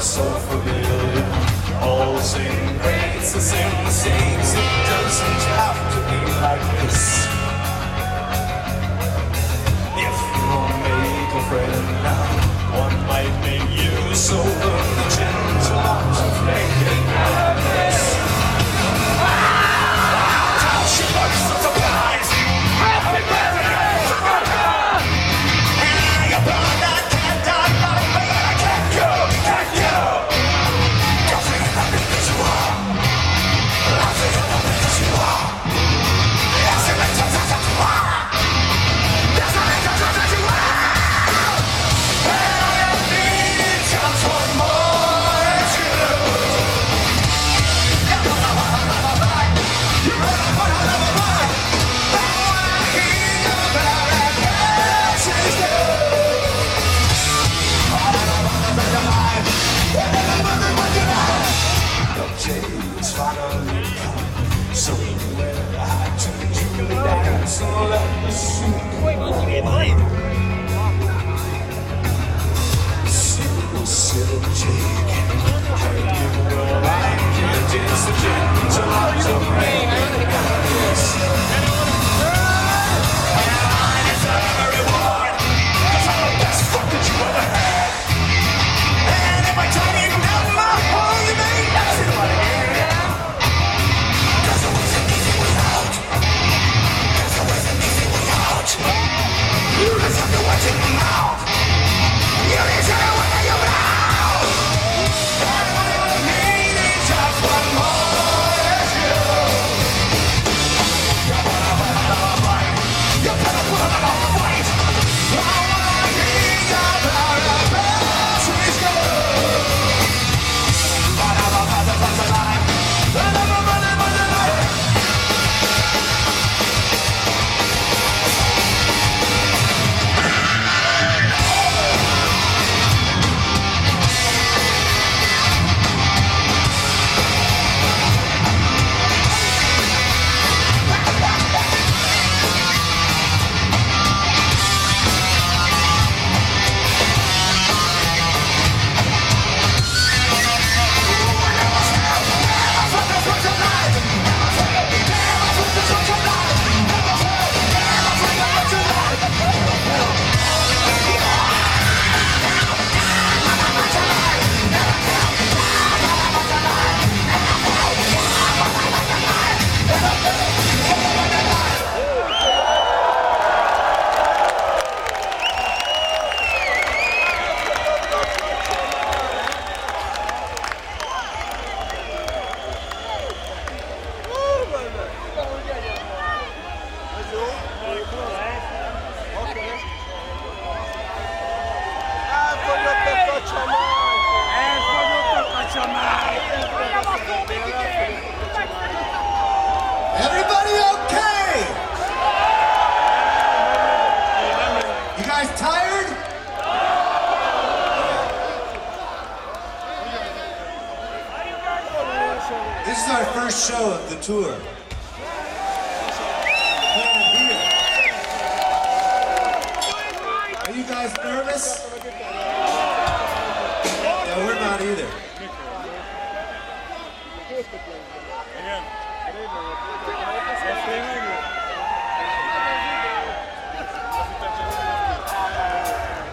so familiar. All sing, it's the same mistakes. It doesn't have to be like this. Singlet, the suit, quite a little Everybody okay? You guys tired? This is our first show of the tour. Guys nervous? Yeah, we're not either.